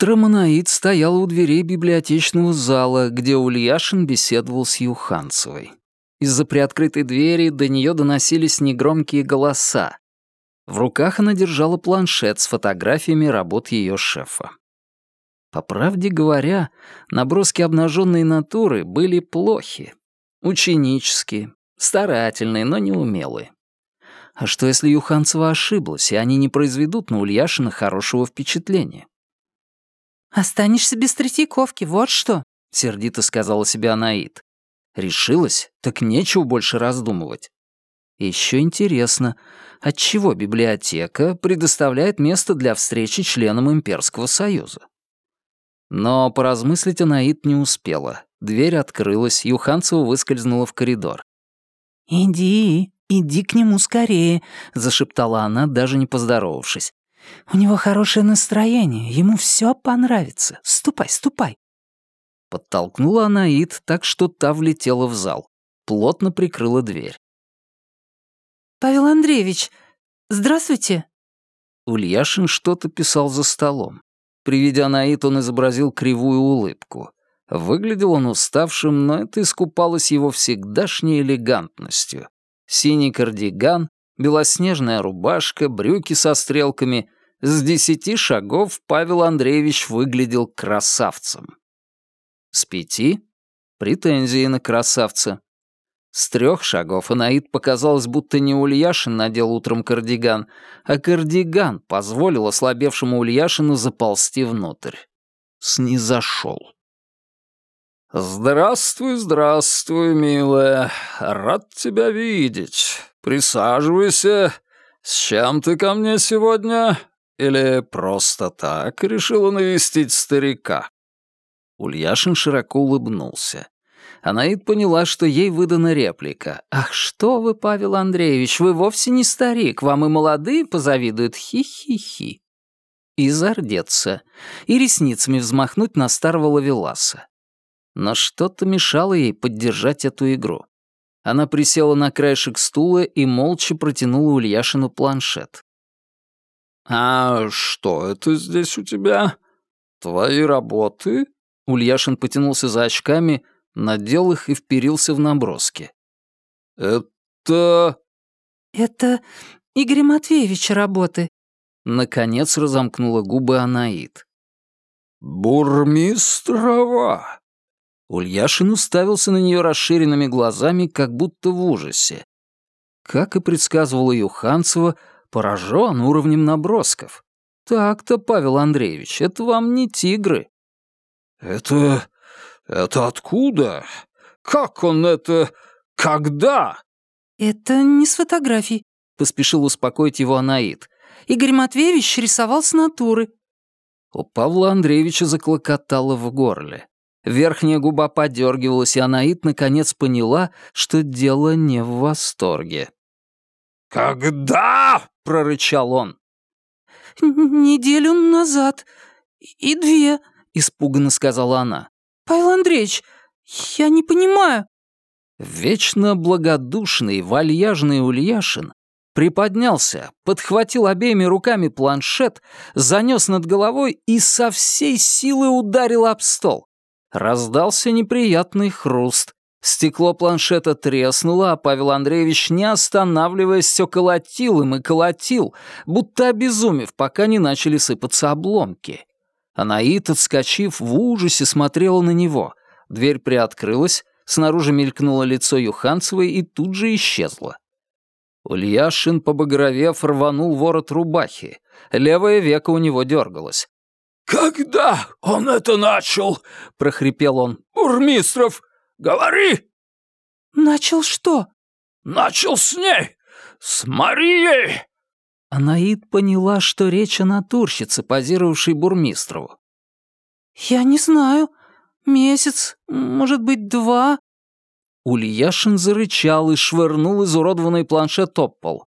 Утром Анаид стояла у дверей библиотечного зала, где Ульяшин беседовал с Юханцевой. Из-за приоткрытой двери до нее доносились негромкие голоса. В руках она держала планшет с фотографиями работ ее шефа. По правде говоря, наброски обнаженной натуры были плохи. Ученические, старательные, но неумелые. А что, если Юханцева ошиблась, и они не произведут на Ульяшина хорошего впечатления? «Останешься без Третьяковки, вот что», — сердито сказала себе Анаит. Решилась, так нечего больше раздумывать. Еще интересно, отчего библиотека предоставляет место для встречи членам Имперского Союза? Но поразмыслить Анаит не успела. Дверь открылась, Юханцева выскользнула в коридор. «Иди, иди к нему скорее», — зашептала она, даже не поздоровавшись. «У него хорошее настроение, ему все понравится. Ступай, ступай». Подтолкнула Анаит так, что та влетела в зал. Плотно прикрыла дверь. «Павел Андреевич, здравствуйте». Ульяшин что-то писал за столом. При виде Анаит он изобразил кривую улыбку. Выглядел он уставшим, но это искупалось его всегдашней элегантностью. Синий кардиган, белоснежная рубашка, брюки со стрелками. С десяти шагов Павел Андреевич выглядел красавцем. С пяти — претензии на красавца. С трех шагов Анаид показалось, будто не Ульяшин надел утром кардиган, а кардиган позволил ослабевшему Ульяшину заползти внутрь. Снизошел. «Здравствуй, здравствуй, милая. Рад тебя видеть. Присаживайся. С чем ты ко мне сегодня? Или просто так решила навестить старика?» Ульяшин широко улыбнулся. Анаид поняла, что ей выдана реплика. «Ах, что вы, Павел Андреевич, вы вовсе не старик, вам и молодые позавидуют, хи-хи-хи». И зардеться, и ресницами взмахнуть на старого лавеласа. Но что-то мешало ей поддержать эту игру. Она присела на краешек стула и молча протянула Ульяшину планшет. «А что это здесь у тебя? Твои работы?» Ульяшин потянулся за очками, надел их и вперился в наброски. «Это...» «Это Игорь Матвеевич работы». Наконец разомкнула губы Анаит. «Бурмистрова!» Ульяшин уставился на нее расширенными глазами, как будто в ужасе. Как и предсказывала Юханцева, поражен уровнем набросков. Так-то, Павел Андреевич, это вам не тигры. «Это... это откуда? Как он это... когда?» «Это не с фотографий», — поспешил успокоить его Анаит. «Игорь Матвеевич рисовал с натуры». У Павла Андреевича заклокотало в горле. Верхняя губа подергивалась, и Анаит наконец поняла, что дело не в восторге. «Когда?» — прорычал он. «Неделю назад. И две», — испуганно сказала она. «Павел Андреевич, я не понимаю». Вечно благодушный, вальяжный Ульяшин приподнялся, подхватил обеими руками планшет, занес над головой и со всей силы ударил об стол. Раздался неприятный хруст. Стекло планшета треснуло, а Павел Андреевич, не останавливаясь, все колотил им и колотил, будто обезумев, пока не начали сыпаться обломки. Анаит, отскочив, в ужасе смотрела на него. Дверь приоткрылась, снаружи мелькнуло лицо Юханцевой и тут же исчезло. Ульяшин, побагровев, рванул ворот рубахи. Левое веко у него дергалось. «Когда он это начал?» — прохрипел он. «Бурмистров, говори!» «Начал что?» «Начал с ней! С Марией!» Анаид поняла, что речь о натурщице, позировавшей Бурмистрову. «Я не знаю. Месяц, может быть, два». Ульяшин зарычал и швырнул изуродованный планшет об пол.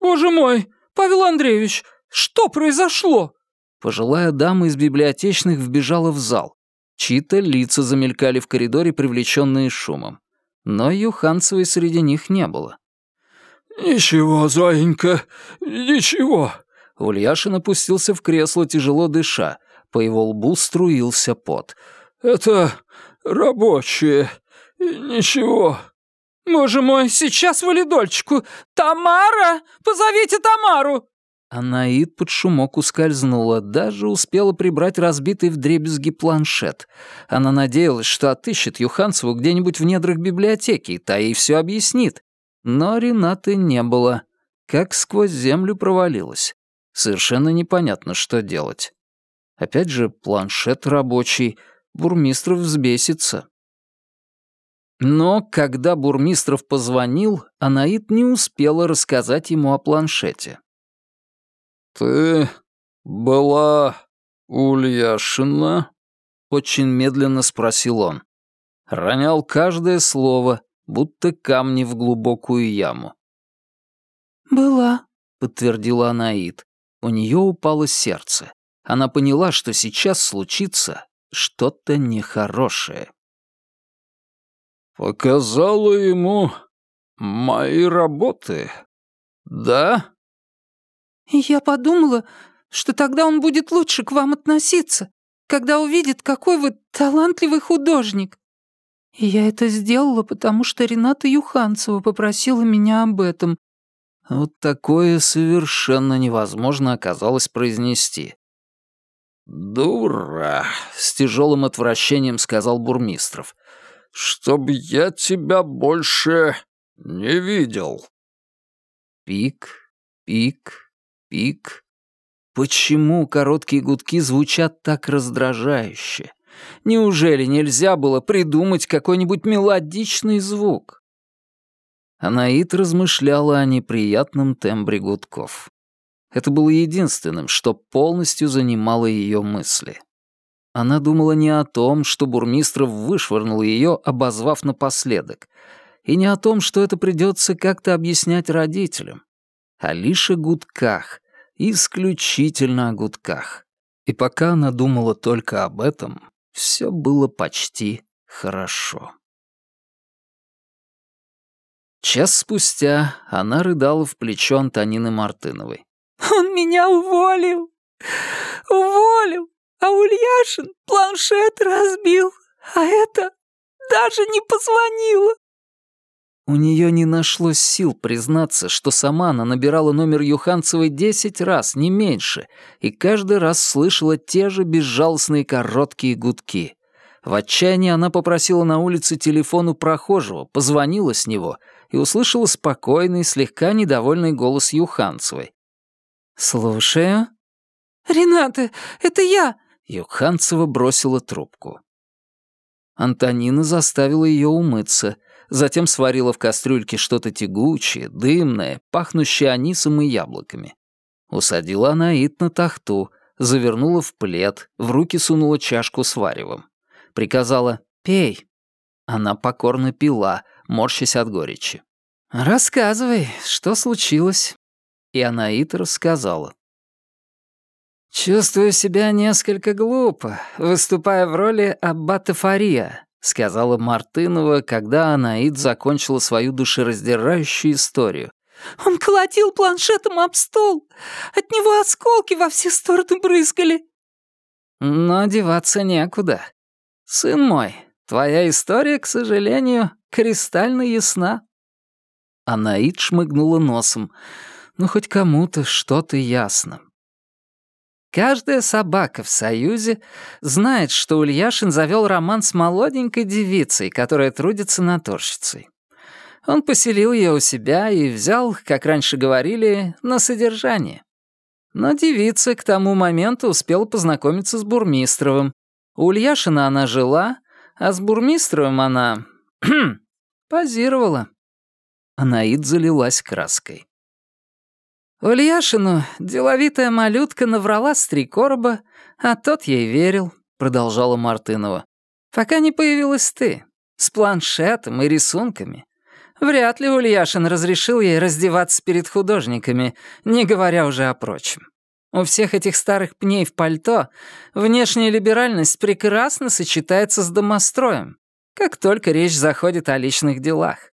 «Боже мой, Павел Андреевич, что произошло?» Пожилая дама из библиотечных вбежала в зал. Чьи-то лица замелькали в коридоре, привлеченные шумом. Но Юханцевой среди них не было. «Ничего, Зоенька, ничего». Ульяшин опустился в кресло, тяжело дыша. По его лбу струился пот. «Это рабочие. Ничего». «Боже мой, сейчас валидольчику! Тамара! Позовите Тамару!» Анаид под шумок ускользнула, даже успела прибрать разбитый вдребезги планшет. Она надеялась, что отыщет Юханцеву где-нибудь в недрах библиотеки, та ей все объяснит. Но Ренаты не было. Как сквозь землю провалилась. Совершенно непонятно, что делать. Опять же, планшет рабочий. Бурмистров взбесится. Но когда Бурмистров позвонил, Анаит не успела рассказать ему о планшете. «Ты была Ульяшина?» — очень медленно спросил он. Ронял каждое слово, будто камни в глубокую яму. «Была», — подтвердила Анаит. У нее упало сердце. Она поняла, что сейчас случится что-то нехорошее. «Показала ему мои работы, да?» «Я подумала, что тогда он будет лучше к вам относиться, когда увидит, какой вы талантливый художник. И я это сделала, потому что Рената Юханцева попросила меня об этом». Вот такое совершенно невозможно оказалось произнести. «Дура!» — с тяжелым отвращением сказал Бурмистров чтоб я тебя больше не видел». Пик, пик, пик. Почему короткие гудки звучат так раздражающе? Неужели нельзя было придумать какой-нибудь мелодичный звук? Анаит размышляла о неприятном тембре гудков. Это было единственным, что полностью занимало ее мысли. Она думала не о том, что Бурмистров вышвырнул ее, обозвав напоследок, и не о том, что это придется как-то объяснять родителям, а лишь о гудках, исключительно о гудках. И пока она думала только об этом, все было почти хорошо. Час спустя она рыдала в плечо Антонины Мартыновой. «Он меня уволил! Уволил! А Ульяшин планшет разбил, а это даже не позвонила. У нее не нашлось сил признаться, что сама она набирала номер Юханцевой десять раз, не меньше, и каждый раз слышала те же безжалостные короткие гудки. В отчаянии она попросила на улице телефон у прохожего, позвонила с него и услышала спокойный, слегка недовольный голос Юханцевой. «Слушаю». «Рената, это я. Юханцева бросила трубку. Антонина заставила ее умыться, затем сварила в кастрюльке что-то тягучее, дымное, пахнущее анисом и яблоками. Усадила Анаит на тахту, завернула в плед, в руки сунула чашку с варевом. Приказала «Пей». Она покорно пила, морщась от горечи. «Рассказывай, что случилось?» И Анаит рассказала. «Чувствую себя несколько глупо, выступая в роли аббата Фария», сказала Мартынова, когда Анаид закончила свою душераздирающую историю. «Он колотил планшетом об стол. От него осколки во все стороны брызгали». «Но деваться некуда. Сын мой, твоя история, к сожалению, кристально ясна». Анаид шмыгнула носом. «Ну, хоть кому-то что-то ясно. Каждая собака в Союзе знает, что Ульяшин завел роман с молоденькой девицей, которая трудится натурщицей. Он поселил ее у себя и взял, как раньше говорили, на содержание. Но девица к тому моменту успела познакомиться с Бурмистровым. У Ульяшина она жила, а с Бурмистровым она... позировала. Анаид залилась краской. «Ульяшину деловитая малютка наврала с три короба, а тот ей верил», — продолжала Мартынова. «Пока не появилась ты, с планшетом и рисунками. Вряд ли Ульяшин разрешил ей раздеваться перед художниками, не говоря уже о прочем. У всех этих старых пней в пальто внешняя либеральность прекрасно сочетается с домостроем, как только речь заходит о личных делах.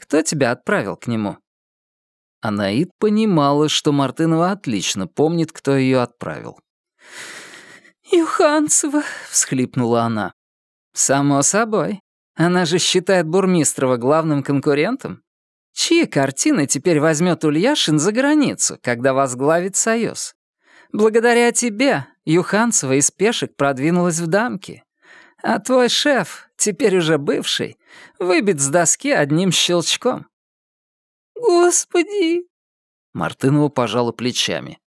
Кто тебя отправил к нему?» Анаид понимала, что Мартынова отлично помнит, кто ее отправил. «Юханцева», — всхлипнула она. «Само собой. Она же считает Бурмистрова главным конкурентом. Чьи картины теперь возьмет Ульяшин за границу, когда возглавит Союз? Благодаря тебе Юханцева из пешек продвинулась в дамки. А твой шеф, теперь уже бывший, выбит с доски одним щелчком». «Господи!» Мартынова пожала плечами.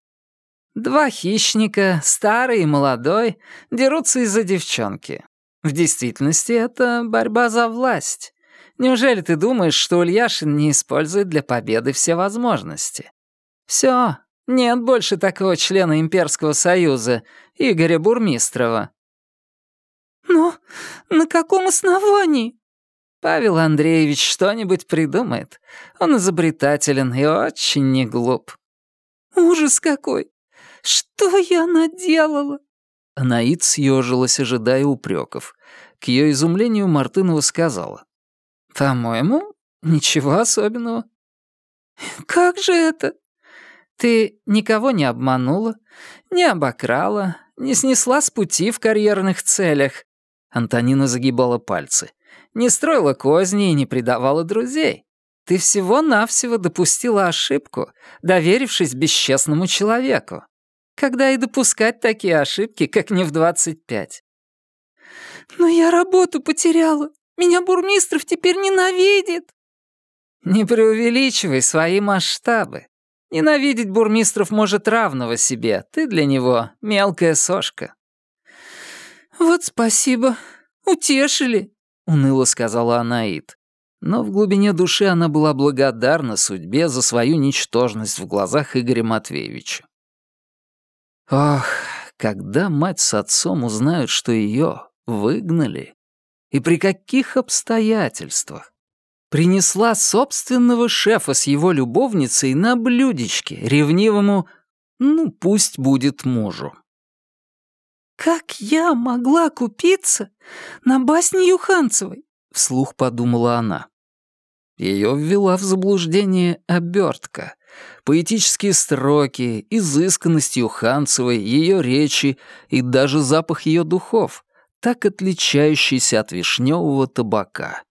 Два хищника, старый и молодой, дерутся из-за девчонки. В действительности это борьба за власть. Неужели ты думаешь, что Ульяшин не использует для победы все возможности? Все, нет больше такого члена Имперского Союза, Игоря Бурмистрова. Но на каком основании? Павел Андреевич что-нибудь придумает. Он изобретателен и очень не глуп. Ужас какой! Что я наделала?» Анаид съежилась, ожидая упреков. К ее изумлению Мартынова сказала. «По-моему, ничего особенного». «Как же это?» «Ты никого не обманула, не обокрала, не снесла с пути в карьерных целях». Антонина загибала пальцы. «Не строила козни и не предавала друзей. Ты всего-навсего допустила ошибку, доверившись бесчестному человеку. Когда и допускать такие ошибки, как не в 25? «Но я работу потеряла. Меня Бурмистров теперь ненавидит». «Не преувеличивай свои масштабы. Ненавидеть Бурмистров может равного себе. Ты для него мелкая сошка». «Вот спасибо. Утешили», — уныло сказала Анаит. Но в глубине души она была благодарна судьбе за свою ничтожность в глазах Игоря Матвеевича. Ох, когда мать с отцом узнают, что ее выгнали, и при каких обстоятельствах, принесла собственного шефа с его любовницей на блюдечке ревнивому «ну, пусть будет мужу». «Как я могла купиться на басне Юханцевой?» — вслух подумала она. Ее ввела в заблуждение обертка, Поэтические строки, изысканность Юханцевой, ее речи и даже запах ее духов, так отличающийся от вишневого табака.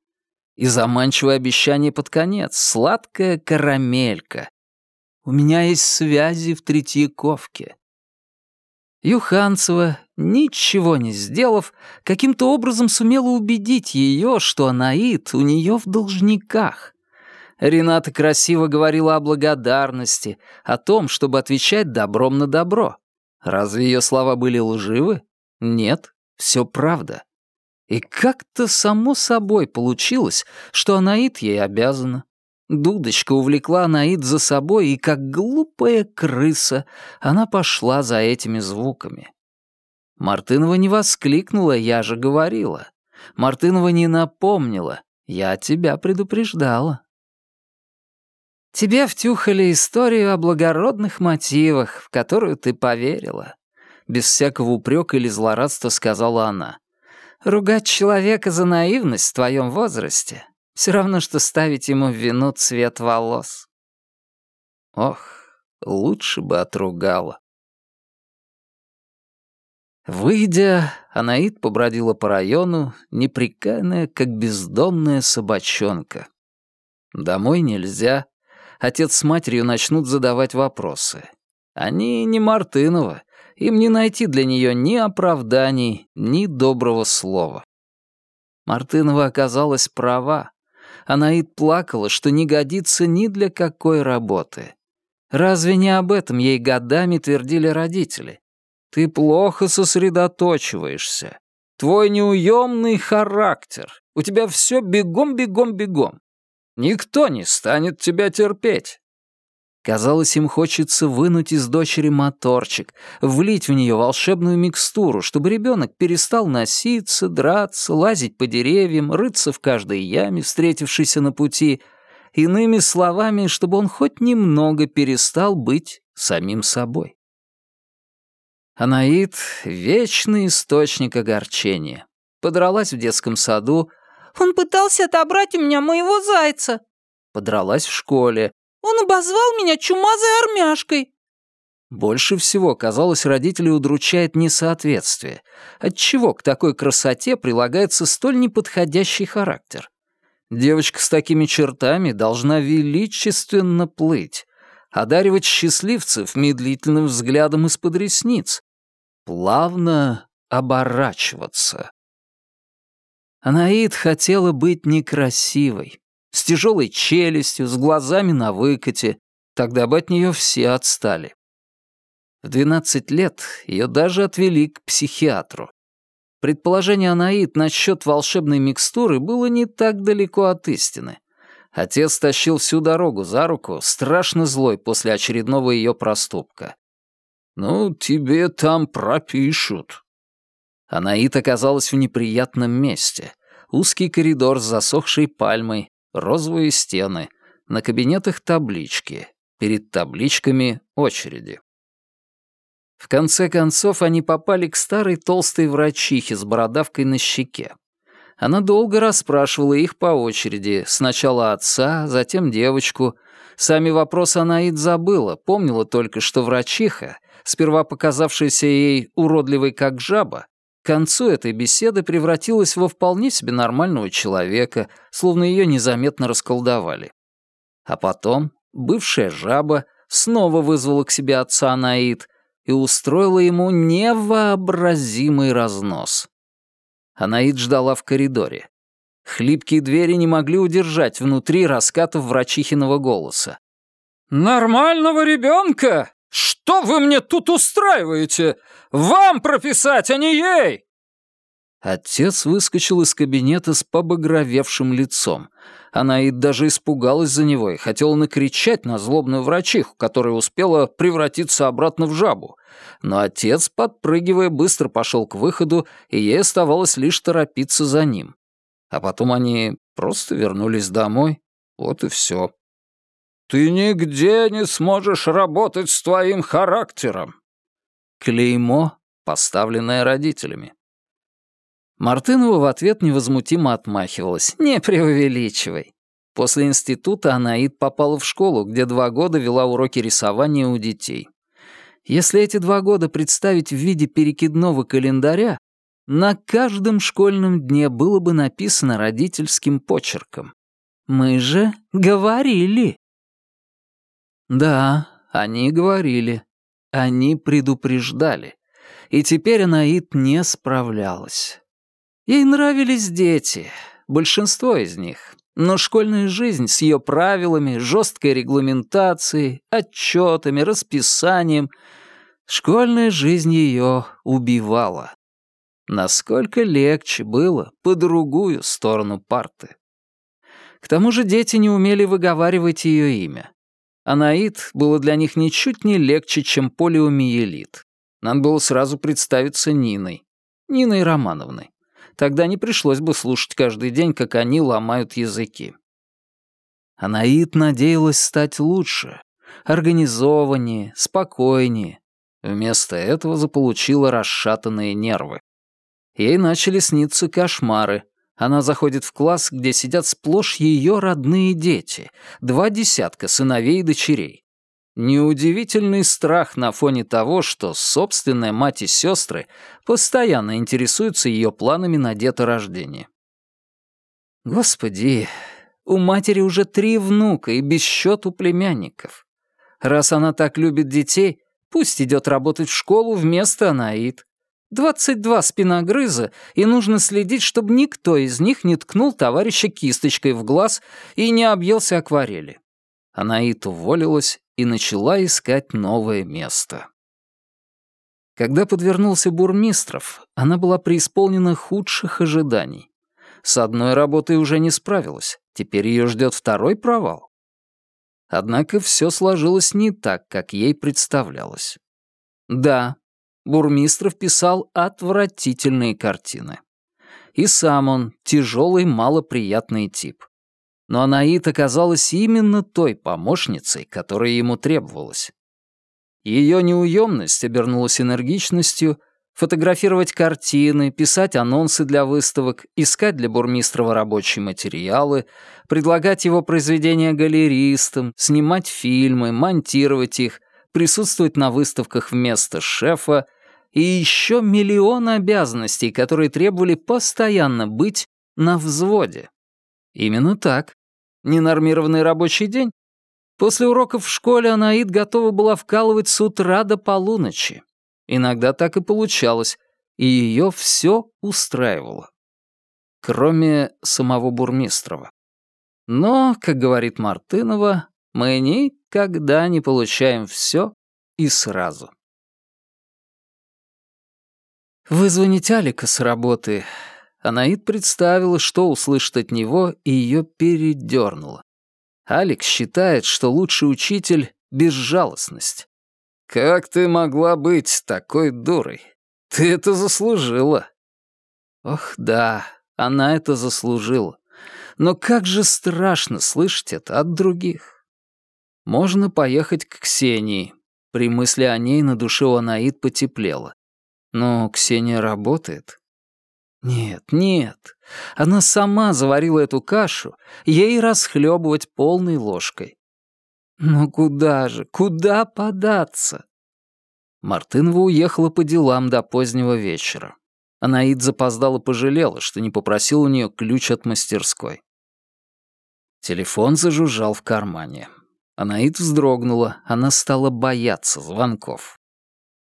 И заманчивое обещание под конец, сладкая карамелька. У меня есть связи в Третьяковке. Юханцева, ничего не сделав, каким-то образом сумела убедить ее, что Анаит у нее в должниках — Рената красиво говорила о благодарности, о том, чтобы отвечать добром на добро. Разве ее слова были лживы? Нет, все правда. И как-то само собой получилось, что Анаит ей обязана. Дудочка увлекла Анаит за собой, и как глупая крыса она пошла за этими звуками. Мартынова не воскликнула, я же говорила. Мартынова не напомнила, я тебя предупреждала. Тебе втюхали историю о благородных мотивах, в которую ты поверила. Без всякого упрека или злорадства сказала она. Ругать человека за наивность в твоем возрасте все равно, что ставить ему в вину цвет волос. Ох, лучше бы отругала. Выйдя, Анаит побродила по району, неприкаянная, как бездомная собачонка. Домой нельзя, отец с матерью начнут задавать вопросы. Они не Мартынова, им не найти для нее ни оправданий, ни доброго слова. Мартынова оказалась права. Анаид плакала, что не годится ни для какой работы. Разве не об этом ей годами твердили родители? Ты плохо сосредоточиваешься. Твой неуемный характер. У тебя все бегом-бегом-бегом. Никто не станет тебя терпеть. Казалось, им хочется вынуть из дочери моторчик, влить в нее волшебную микстуру, чтобы ребенок перестал носиться, драться, лазить по деревьям, рыться в каждой яме, встретившейся на пути. Иными словами, чтобы он хоть немного перестал быть самим собой. Анаит — вечный источник огорчения. Подралась в детском саду, он пытался отобрать у меня моего зайца». Подралась в школе. «Он обозвал меня чумазой армяшкой». Больше всего, казалось, родителей удручает несоответствие. Отчего к такой красоте прилагается столь неподходящий характер? Девочка с такими чертами должна величественно плыть, одаривать счастливцев медлительным взглядом из-под ресниц, плавно оборачиваться. Анаид хотела быть некрасивой, с тяжелой челюстью, с глазами на выкате, тогда бы от нее все отстали. В 12 лет ее даже отвели к психиатру. Предположение Анаид насчет волшебной микстуры было не так далеко от истины. Отец тащил всю дорогу за руку, страшно злой после очередного ее проступка. «Ну, тебе там пропишут». Анаит оказалась в неприятном месте. Узкий коридор с засохшей пальмой, розовые стены, на кабинетах таблички, перед табличками очереди. В конце концов они попали к старой толстой врачихе с бородавкой на щеке. Она долго расспрашивала их по очереди, сначала отца, затем девочку. Сами вопросы она и забыла, помнила только, что врачиха, сперва показавшаяся ей уродливой как жаба, к концу этой беседы превратилась во вполне себе нормального человека, словно ее незаметно расколдовали. А потом бывшая жаба снова вызвала к себе отца Анаид и устроила ему невообразимый разнос. Анаид ждала в коридоре. Хлипкие двери не могли удержать внутри раскатов врачихиного голоса. «Нормального ребенка? Что вы мне тут устраиваете? Вам прописать, а не ей!» Отец выскочил из кабинета с побагровевшим лицом. Анаид даже испугалась за него и хотела накричать на злобную врачиху, которая успела превратиться обратно в жабу. Но отец, подпрыгивая, быстро пошел к выходу, и ей оставалось лишь торопиться за ним. А потом они просто вернулись домой. Вот и все. «Ты нигде не сможешь работать с твоим характером!» Клеймо, поставленное родителями. Мартынова в ответ невозмутимо отмахивалась. «Не преувеличивай». После института Анаид попала в школу, где два года вела уроки рисования у детей. Если эти два года представить в виде перекидного календаря, на каждом школьном дне было бы написано родительским почерком. «Мы же говорили». Да, они говорили. Они предупреждали. И теперь Анаит не справлялась. Ей нравились дети, большинство из них. Но школьная жизнь с ее правилами, жесткой регламентацией, отчетами, расписанием, школьная жизнь ее убивала. Насколько легче было по другую сторону парты. К тому же дети не умели выговаривать ее имя. Анаит было для них ничуть не легче, чем полиомиелит. Надо было сразу представиться Ниной. Ниной Романовной. Тогда не пришлось бы слушать каждый день, как они ломают языки. Анаит надеялась стать лучше, организованнее, спокойнее. Вместо этого заполучила расшатанные нервы. Ей начали сниться кошмары. Она заходит в класс, где сидят сплошь ее родные дети, два десятка сыновей и дочерей. Неудивительный страх на фоне того, что собственная мать и сестры постоянно интересуются ее планами на деторождение. Господи, у матери уже три внука и без счету племянников. Раз она так любит детей, пусть идет работать в школу вместо Анаид. 22 спиногрыза, и нужно следить, чтобы никто из них не ткнул товарища кисточкой в глаз и не объелся акварели. Анаит уволилась и начала искать новое место. Когда подвернулся Бурмистров, она была преисполнена худших ожиданий. С одной работой уже не справилась, теперь ее ждет второй провал. Однако все сложилось не так, как ей представлялось. Да, Бурмистров писал отвратительные картины. И сам он тяжелый, малоприятный тип. Но Анаит оказалась именно той помощницей, которая ему требовалась. Ее неуемность обернулась энергичностью, фотографировать картины, писать анонсы для выставок, искать для Бурмистрова рабочие материалы, предлагать его произведения галеристам, снимать фильмы, монтировать их, присутствовать на выставках вместо шефа и еще миллион обязанностей, которые требовали постоянно быть на взводе. Именно так. Ненормированный рабочий день. После уроков в школе Анаид готова была вкалывать с утра до полуночи. Иногда так и получалось, и ее все устраивало. Кроме самого Бурмистрова. Но, как говорит Мартынова, мы никогда не получаем все и сразу. Вызвонить Алика с работы. Анаид представила, что услышит от него, и ее передернуло. Алекс считает, что лучший учитель — безжалостность. «Как ты могла быть такой дурой? Ты это заслужила». Ох, да, она это заслужила. Но как же страшно слышать это от других. Можно поехать к Ксении. При мысли о ней на душе у Анаид потеплело. Но Ксения работает. Нет, нет. Она сама заварила эту кашу, ей расхлебывать полной ложкой. Но куда же, куда податься? Мартынова уехала по делам до позднего вечера. Анаид запоздала пожалела, что не попросил у нее ключ от мастерской. Телефон зажужжал в кармане. Анаид вздрогнула, она стала бояться звонков.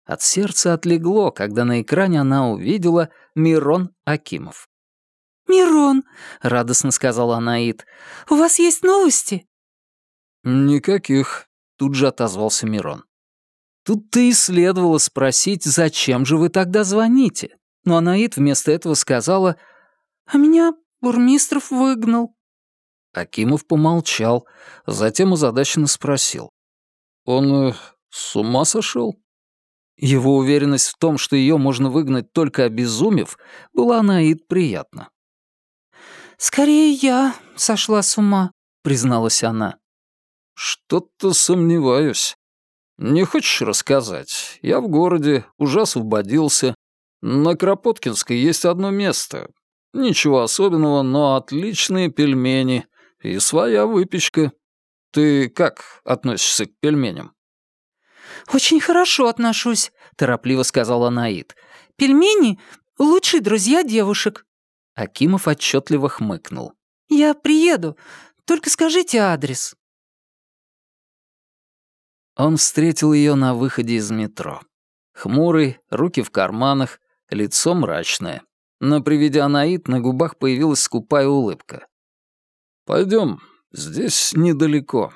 От сердца отлегло, когда на экране она увидела Мирон Акимов. «Мирон», — радостно сказала Анаид, — «у вас есть новости?» «Никаких», — тут же отозвался Мирон. Тут-то и следовало спросить, зачем же вы тогда звоните? Но Анаид вместо этого сказала, «А меня Бурмистров выгнал». Акимов помолчал, затем озадаченно спросил. «Он э, с ума сошел?» Его уверенность в том, что ее можно выгнать только обезумев, была Анаид приятна. «Скорее я сошла с ума», — призналась она. «Что-то сомневаюсь. Не хочешь рассказать? Я в городе, уже освободился. На Кропоткинской есть одно место. Ничего особенного, но отличные пельмени и своя выпечка. Ты как относишься к пельменям?» «Очень хорошо отношусь», — торопливо сказала Наид. «Пельмени — лучшие друзья девушек». Акимов отчетливо хмыкнул. «Я приеду. Только скажите адрес». Он встретил ее на выходе из метро. Хмурый, руки в карманах, лицо мрачное. Но при виде Анаит на губах появилась скупая улыбка. Пойдем, здесь недалеко».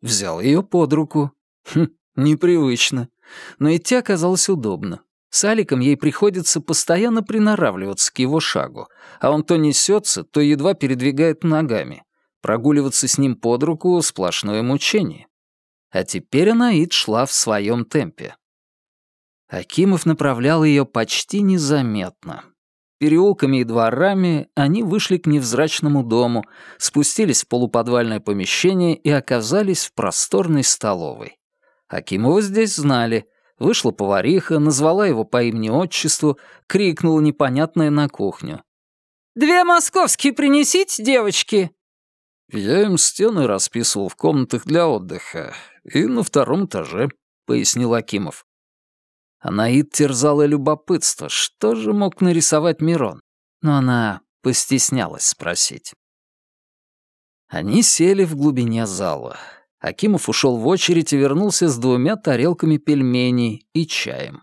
Взял ее под руку. Хм, непривычно. Но идти оказалось удобно. С Аликом ей приходится постоянно приноравливаться к его шагу, а он то несется, то едва передвигает ногами. Прогуливаться с ним под руку — сплошное мучение. А теперь Анаид шла в своем темпе. Акимов направлял ее почти незаметно. Переулками и дворами они вышли к невзрачному дому, спустились в полуподвальное помещение и оказались в просторной столовой. Акимова здесь знали. Вышла повариха, назвала его по имени-отчеству, крикнула непонятное на кухню. «Две московские принесите, девочки!» «Я им стены расписывал в комнатах для отдыха и на втором этаже», — пояснил Акимов. Анаид терзала любопытство, что же мог нарисовать Мирон, но она постеснялась спросить. Они сели в глубине зала. Акимов ушел в очередь и вернулся с двумя тарелками пельменей и чаем.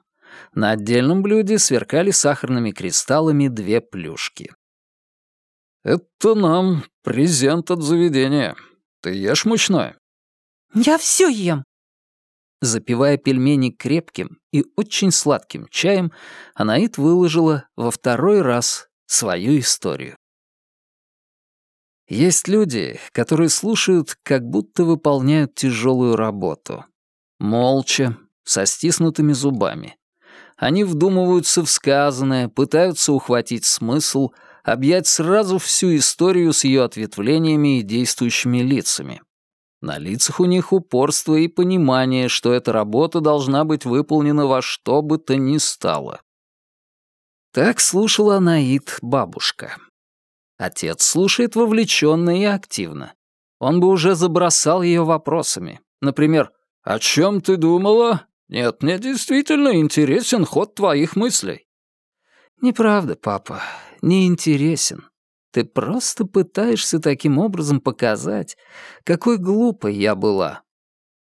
На отдельном блюде сверкали сахарными кристаллами две плюшки. «Это нам презент от заведения. Ты ешь мучное?» «Я все ем», Запивая пельмени крепким и очень сладким чаем, Анаит выложила во второй раз свою историю. Есть люди, которые слушают, как будто выполняют тяжелую работу. Молча, со стиснутыми зубами. Они вдумываются в сказанное, пытаются ухватить смысл, объять сразу всю историю с ее ответвлениями и действующими лицами. На лицах у них упорство и понимание, что эта работа должна быть выполнена во что бы то ни стало. Так слушала Анаит бабушка. Отец слушает вовлеченно и активно. Он бы уже забросал ее вопросами. Например, «О чем ты думала? Нет, мне действительно интересен ход твоих мыслей». «Неправда, папа, не интересен. Ты просто пытаешься таким образом показать, какой глупой я была».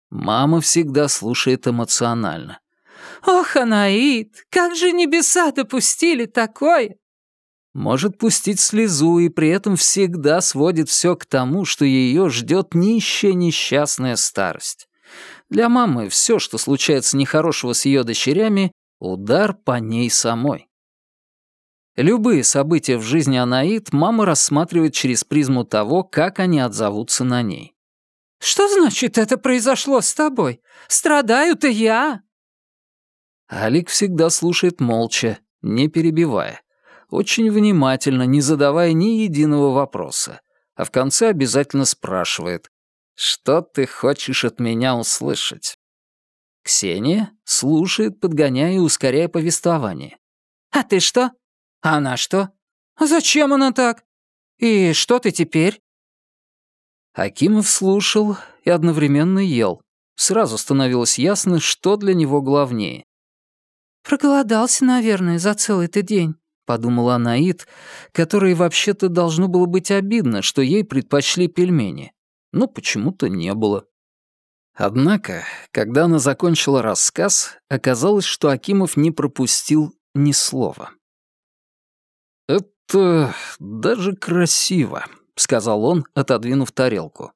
Мама всегда слушает эмоционально. «Ох, Анаит, как же небеса допустили такое!» Может пустить слезу и при этом всегда сводит все к тому, что ее ждет нищая несчастная старость. Для мамы все, что случается нехорошего с ее дочерями, удар по ней самой. Любые события в жизни Анаит мама рассматривает через призму того, как они отзовутся на ней. «Что значит это произошло с тобой? Страдаю-то я!» Алик всегда слушает молча, не перебивая. Очень внимательно, не задавая ни единого вопроса. А в конце обязательно спрашивает, «Что ты хочешь от меня услышать?» Ксения слушает, подгоняя и ускоряя повествование. «А ты что? А она что? Зачем она так? И что ты теперь?» Акимов слушал и одновременно ел. Сразу становилось ясно, что для него главнее. «Проголодался, наверное, за целый-то день», — подумала Анаит, которой вообще-то должно было быть обидно, что ей предпочли пельмени. Но почему-то не было. Однако, когда она закончила рассказ, оказалось, что Акимов не пропустил ни слова. «Это даже красиво», — сказал он, отодвинув тарелку.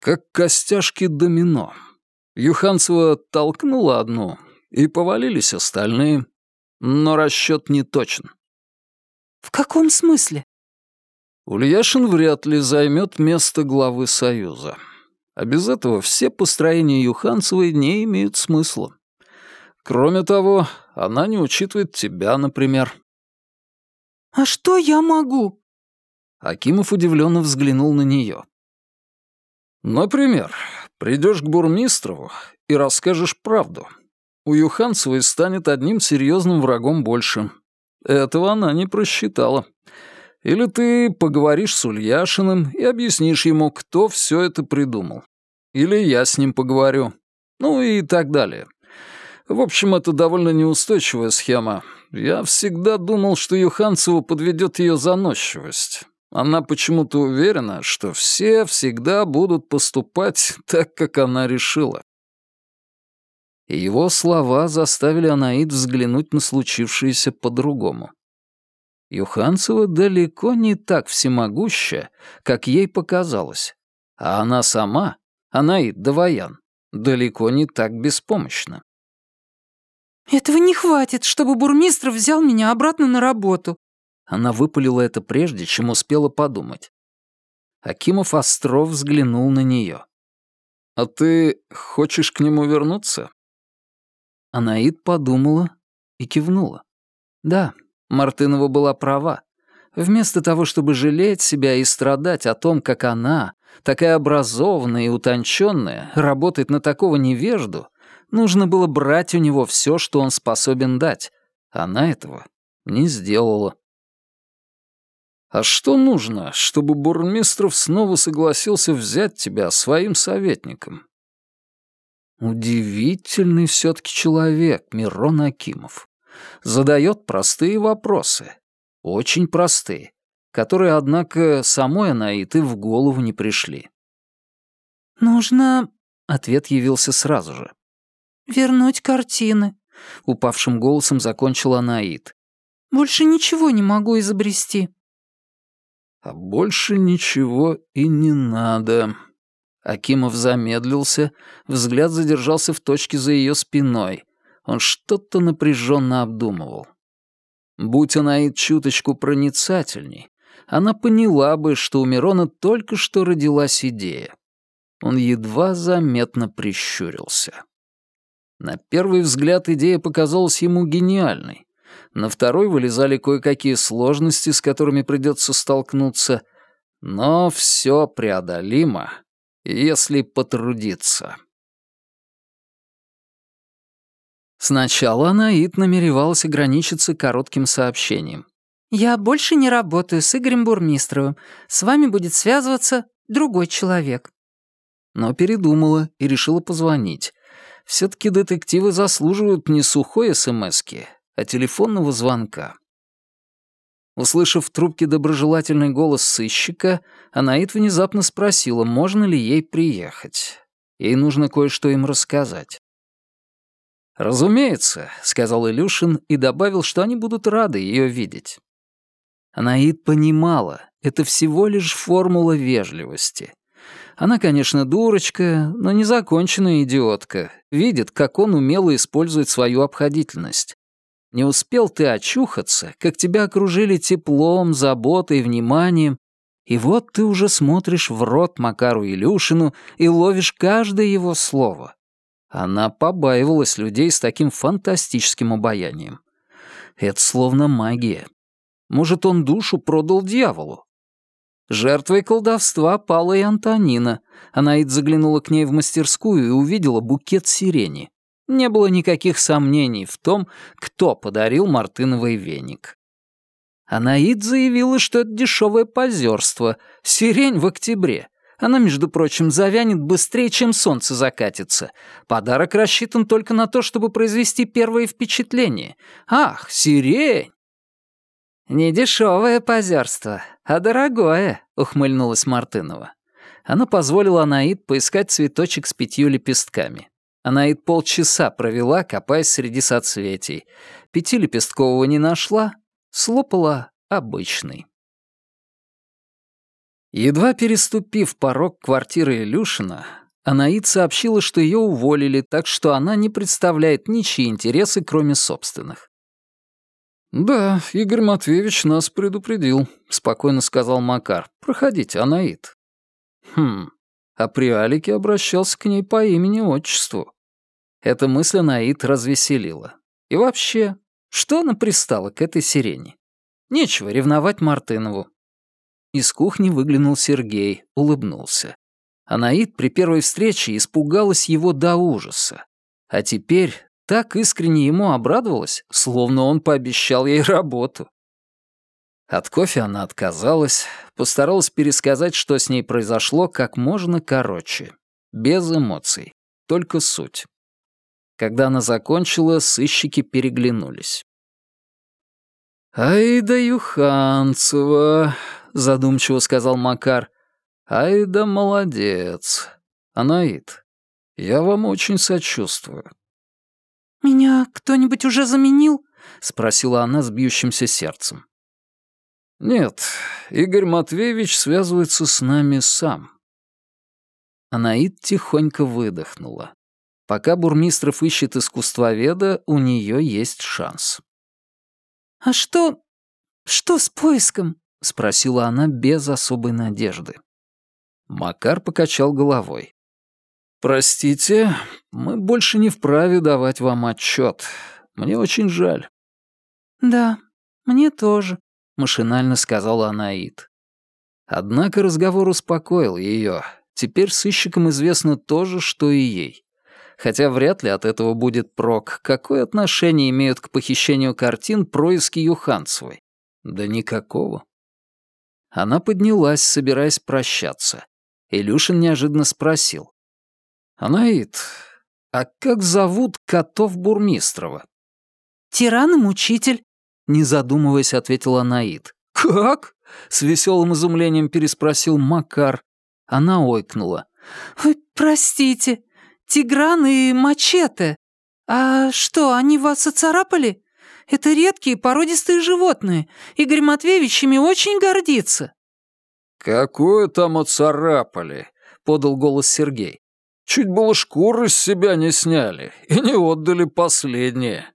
«Как костяшки домино. Юханцева толкнула одну, и повалились остальные. Но расчет не точен. «В каком смысле?» Ульяшин вряд ли займет место главы Союза. А без этого все построения Юханцевой не имеют смысла. Кроме того, она не учитывает тебя, например. «А что я могу?» Акимов удивленно взглянул на нее. «Например, придешь к Бурмистрову и расскажешь правду, у Юханцевой станет одним серьезным врагом больше. Этого она не просчитала. Или ты поговоришь с Ульяшиным и объяснишь ему, кто все это придумал. Или я с ним поговорю. Ну и так далее. В общем, это довольно неустойчивая схема. Я всегда думал, что Юханцеву подведет ее заносчивость. Она почему-то уверена, что все всегда будут поступать так, как она решила его слова заставили Анаид взглянуть на случившееся по-другому. Юханцева далеко не так всемогуща, как ей показалось, а она сама, Анаид Даваян, далеко не так беспомощна. «Этого не хватит, чтобы бурмистров взял меня обратно на работу». Она выпалила это прежде, чем успела подумать. Акимов Остров взглянул на нее. «А ты хочешь к нему вернуться?» Анаид подумала и кивнула. Да, Мартынова была права. Вместо того, чтобы жалеть себя и страдать о том, как она, такая образованная и утонченная, работает на такого невежду, нужно было брать у него все, что он способен дать. Она этого не сделала. «А что нужно, чтобы Бурмистров снова согласился взять тебя своим советником?» Удивительный все-таки человек, Мирон Акимов. Задает простые вопросы. Очень простые. Которые, однако, самой Анаит и в голову не пришли. «Нужно...» — ответ явился сразу же. «Вернуть картины», — упавшим голосом закончила Анаит. «Больше ничего не могу изобрести». «А больше ничего и не надо», Акимов замедлился, взгляд задержался в точке за ее спиной. Он что-то напряженно обдумывал. Будь она и чуточку проницательней, она поняла бы, что у Мирона только что родилась идея. Он едва заметно прищурился. На первый взгляд идея показалась ему гениальной. На второй вылезали кое-какие сложности, с которыми придется столкнуться. Но все преодолимо, если потрудиться. Сначала Анаит намеревалась ограничиться коротким сообщением. «Я больше не работаю с Игорем Бурмистровым. С вами будет связываться другой человек». но передумала и решила позвонить. Все-таки детективы заслуживают не сухой СМСки, а телефонного звонка. Услышав в трубке доброжелательный голос сыщика, Анаит внезапно спросила, можно ли ей приехать. Ей нужно кое-что им рассказать. «Разумеется», — сказал Илюшин и добавил, что они будут рады ее видеть. Анаит понимала, это всего лишь формула вежливости. Она, конечно, дурочка, но незаконченная идиотка, видит, как он умело использует свою обходительность. Не успел ты очухаться, как тебя окружили теплом, заботой, вниманием, и вот ты уже смотришь в рот Макару Илюшину и ловишь каждое его слово. Она побаивалась людей с таким фантастическим обаянием. Это словно магия. Может, он душу продал дьяволу? Жертвой колдовства пала и Антонина. Анаид заглянула к ней в мастерскую и увидела букет сирени. Не было никаких сомнений в том, кто подарил мартыновый веник. Анаид заявила, что это дешевое позерство, сирень в октябре. Она, между прочим, завянет быстрее, чем солнце закатится. Подарок рассчитан только на то, чтобы произвести первое впечатление. Ах, сирень! «Не дешевое позерство, а дорогое», — ухмыльнулась Мартынова. Она позволила Анаид поискать цветочек с пятью лепестками. Анаид полчаса провела, копаясь среди соцветий. Пятилепесткового не нашла, слопала обычный. Едва переступив порог квартиры Илюшина, Анаид сообщила, что ее уволили, так что она не представляет ничьи интересы, кроме собственных. «Да, Игорь Матвеевич нас предупредил», — спокойно сказал Макар. «Проходите, Анаид». Хм, а при Алике обращался к ней по имени-отчеству. Эта мысль Анаид развеселила. И вообще, что она пристала к этой сирене? Нечего ревновать Мартынову. Из кухни выглянул Сергей, улыбнулся. Анаид при первой встрече испугалась его до ужаса. А теперь так искренне ему обрадовалась, словно он пообещал ей работу. От кофе она отказалась, постаралась пересказать, что с ней произошло, как можно короче, без эмоций, только суть. Когда она закончила, сыщики переглянулись. «Ай да Юханцева», — задумчиво сказал Макар. «Ай да молодец. Анаит, я вам очень сочувствую». «Меня кто-нибудь уже заменил?» — спросила она с бьющимся сердцем. «Нет, Игорь Матвеевич связывается с нами сам». Анаит тихонько выдохнула. Пока Бурмистров ищет искусствоведа, у нее есть шанс. «А что... что с поиском?» — спросила она без особой надежды. Макар покачал головой. «Простите, мы больше не вправе давать вам отчет. Мне очень жаль». «Да, мне тоже», — машинально сказала Анаит. Однако разговор успокоил ее. Теперь сыщикам известно то же, что и ей. Хотя вряд ли от этого будет прок. Какое отношение имеют к похищению картин происки Юханцевой? Да никакого. Она поднялась, собираясь прощаться. Илюшин неожиданно спросил. «Анаит, а как зовут котов Бурмистрова?» «Тиран и мучитель», — не задумываясь, ответила Анаит. «Как?» — с веселым изумлением переспросил Макар. Она ойкнула. «Ой, простите, Тигран и Мачете. А что, они вас оцарапали? Это редкие породистые животные. Игорь Матвеевич ими очень гордится». «Какое там оцарапали?» — подал голос Сергей. «Чуть было шкуры с себя не сняли и не отдали последнее».